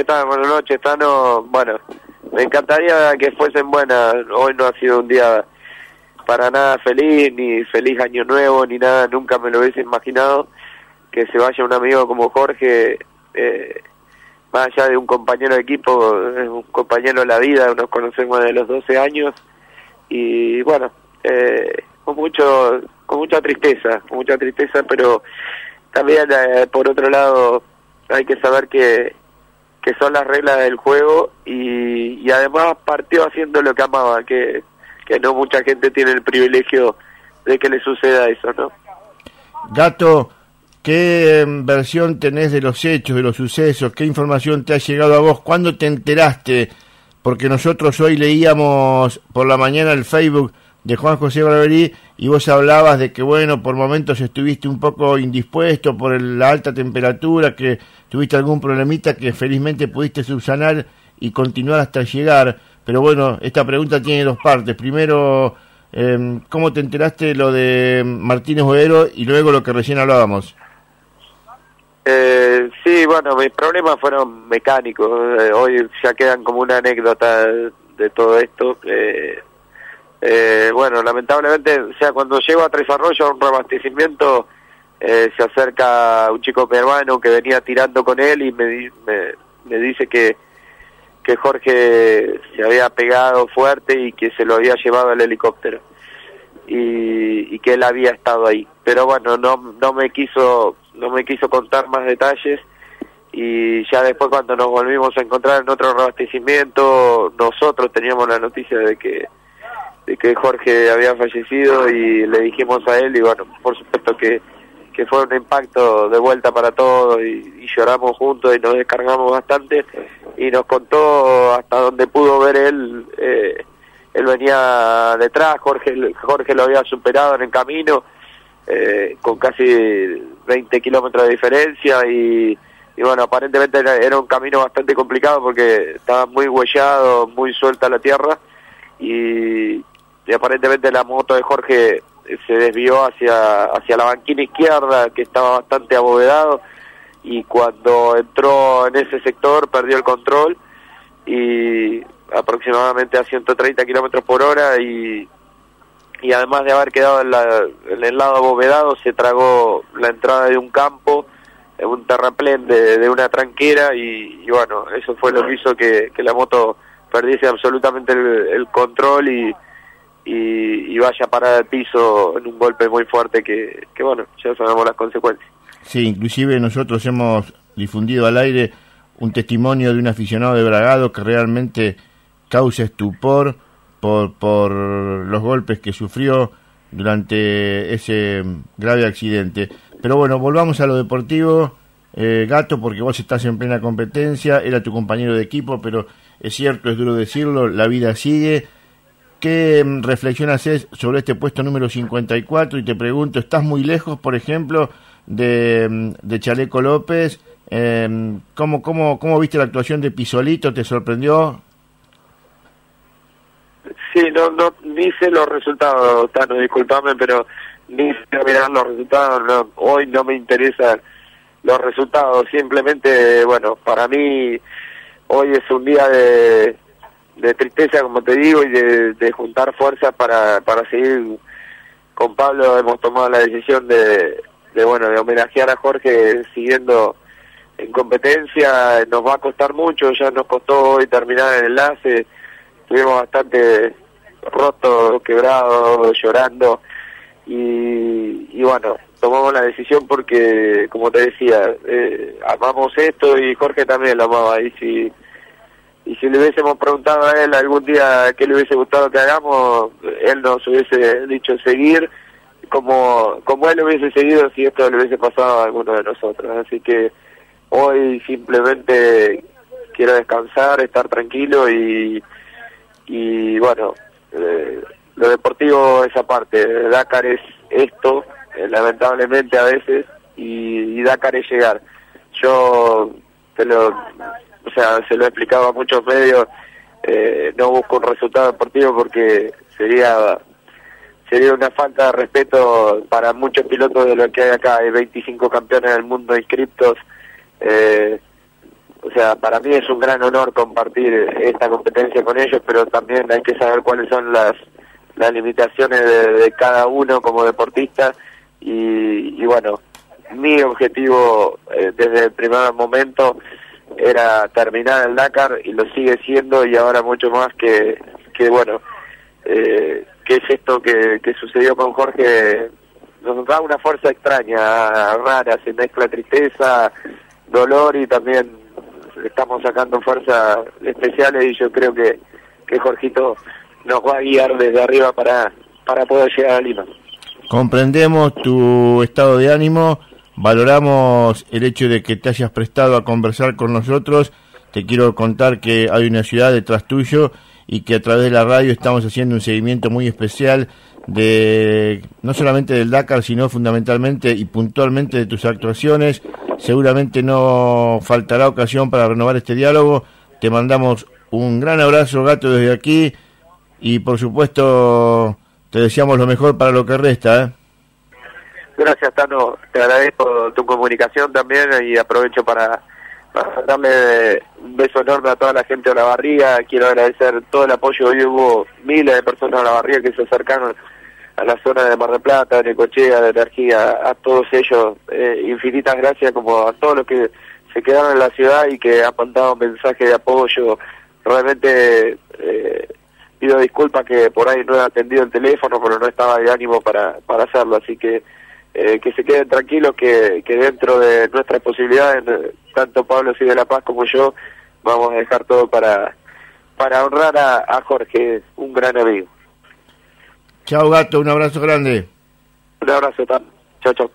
¿Qué tal? Buenas noches, Tano. Bueno, me encantaría que fuesen buenas. Hoy no ha sido un día para nada feliz, ni feliz año nuevo, ni nada. Nunca me lo hubiese imaginado que se vaya un amigo como Jorge, eh, más allá de un compañero de equipo, es un compañero de la vida, nos conocemos desde los 12 años. Y bueno, eh, con mucho con mucha tristeza, con mucha tristeza, pero también eh, por otro lado hay que saber que que son las reglas del juego y, y además partió haciendo lo que amaba, que, que no mucha gente tiene el privilegio de que le suceda eso, ¿no? Gato, ¿qué em, versión tenés de los hechos, de los sucesos? ¿Qué información te ha llegado a vos? ¿Cuándo te enteraste? Porque nosotros hoy leíamos por la mañana el Facebook de Juan José Barberí y vos hablabas de que, bueno, por momentos estuviste un poco indispuesto por la alta temperatura, que tuviste algún problemita que felizmente pudiste subsanar y continuar hasta llegar. Pero bueno, esta pregunta tiene dos partes. Primero, eh, ¿cómo te enteraste lo de Martínez Boero y luego lo que recién hablábamos? Eh, sí, bueno, mis problemas fueron mecánicos. Eh, hoy ya quedan como una anécdota de todo esto. Eh, eh, bueno, lamentablemente, o sea, cuando llego a Tres Arroyos a un reabastecimiento, eh, se acerca un chico peruano que venía tirando con él y me, me, dice que, que Jorge se había pegado fuerte y que se lo había llevado al helicóptero y, y que él había estado ahí. Pero bueno, no, no me quiso no me quiso contar más detalles y ya después cuando nos volvimos a encontrar en otro reabastecimiento nosotros teníamos la noticia de que que Jorge había fallecido y le dijimos a él y bueno, por supuesto que, que fue un impacto de vuelta para todos y, lloramos juntos y nos descargamos bastante y nos contó hasta donde pudo ver él, eh, él venía detrás, Jorge, Jorge lo había superado en el camino eh, con casi 20 kilómetros de diferencia y, y bueno, aparentemente era, era un camino bastante complicado porque estaba muy huellado, muy suelta la tierra y, y aparentemente la moto de Jorge se desvió hacia, hacia la banquina izquierda, que estaba bastante abovedado, y cuando entró en ese sector perdió el control y aproximadamente a 130 kilómetros por hora y, y además de haber quedado en, la, en, el lado abovedado se tragó la entrada de un campo un terraplén de, de una tranquera y, y, bueno eso fue lo que hizo que, que la moto perdiese absolutamente el, el control y, y, vaya a parar al piso en un golpe muy fuerte que, que, bueno, ya sabemos las consecuencias. Sí, inclusive nosotros hemos difundido al aire un testimonio de un aficionado de Bragado que realmente causa estupor por, por los golpes que sufrió durante ese grave accidente. Pero bueno, volvamos a lo deportivo. Eh, Gato, porque vos estás en plena competencia, era tu compañero de equipo, pero es cierto, es duro decirlo, la vida sigue ¿Qué mm, reflexión haces sobre este puesto número 54? Y te pregunto, ¿estás muy lejos, por ejemplo, de, mm, de Chaleco López? Eh, ¿cómo, cómo, ¿Cómo viste la actuación de Pisolito? ¿Te sorprendió? Sí, no, no, ni sé los resultados, Tano, disculpame, pero ni sé mirar los resultados. hoy no me interesan los resultados, simplemente, bueno, para mí hoy es un día de de tristeza, como te digo, y de, juntar fuerzas para, para seguir con Pablo. Hemos tomado la decisión de, de, bueno, de homenajear a Jorge siguiendo en competencia. Nos va a costar mucho, ya nos costó hoy terminar el enlace. Estuvimos bastante rotos, quebrados, llorando. Y, y bueno, tomamos la decisión porque, como te decía, eh, amamos esto y Jorge también lo amaba. Y si y si le hubiésemos preguntado a él algún día qué le hubiese gustado que hagamos, él nos hubiese dicho seguir como, como él hubiese seguido si esto le hubiese pasado a alguno de nosotros. Así que hoy simplemente quiero descansar, estar tranquilo y, y bueno, eh, lo deportivo es aparte. Dakar es esto, eh, lamentablemente a veces, y, y Dakar es llegar. Yo te lo o sea, se lo he explicado a muchos medios, eh, no busco un resultado deportivo porque sería sería una falta de respeto para muchos pilotos de lo que hay acá. Hay 25 campeones del mundo inscriptos. Eh, o sea, para mí es un gran honor compartir esta competencia con ellos, pero también hay que saber cuáles son las, las limitaciones de, cada uno como deportista y, bueno, mi objetivo eh, desde el primer momento era terminar el Dakar y lo sigue siendo y ahora mucho más que, que bueno, eh, que es esto que, que sucedió con Jorge, nos da una fuerza extraña, rara, se mezcla tristeza, dolor y también estamos sacando fuerzas especiales y yo creo que, que Jorgito nos va a guiar desde arriba para, para poder llegar a Lima. Comprendemos tu estado de ánimo, valoramos el hecho de que te hayas prestado a conversar con nosotros. Te quiero contar que hay una ciudad detrás tuyo y que a través de la radio estamos haciendo un seguimiento muy especial de no solamente del Dakar, sino fundamentalmente y puntualmente de tus actuaciones. Seguramente no faltará ocasión para renovar este diálogo. Te mandamos un gran abrazo, gato, desde aquí y por supuesto te deseamos lo mejor para lo que resta. ¿eh? Gracias, Tano. Te agradezco tu comunicación también y aprovecho para, darle un beso enorme a toda la gente de la barriga. Quiero agradecer todo el apoyo. Hoy hubo miles de personas de la barriga que se acercaron a la zona de Mar del Plata, de Cochea, de Energía, a todos ellos. Eh, infinitas gracias como a todos los que se quedaron en la ciudad y que han mandado mensaje de apoyo. Realmente eh, pido disculpas que por ahí no he atendido el teléfono, pero no estaba de ánimo para, para hacerlo, así que eh, que se queden tranquilos que, que dentro de nuestras posibilidades, tanto Pablo de La Paz como yo, vamos a dejar todo para, para honrar a, a Jorge, un gran amigo. Chao gato, un abrazo grande. Un abrazo, chao, chao.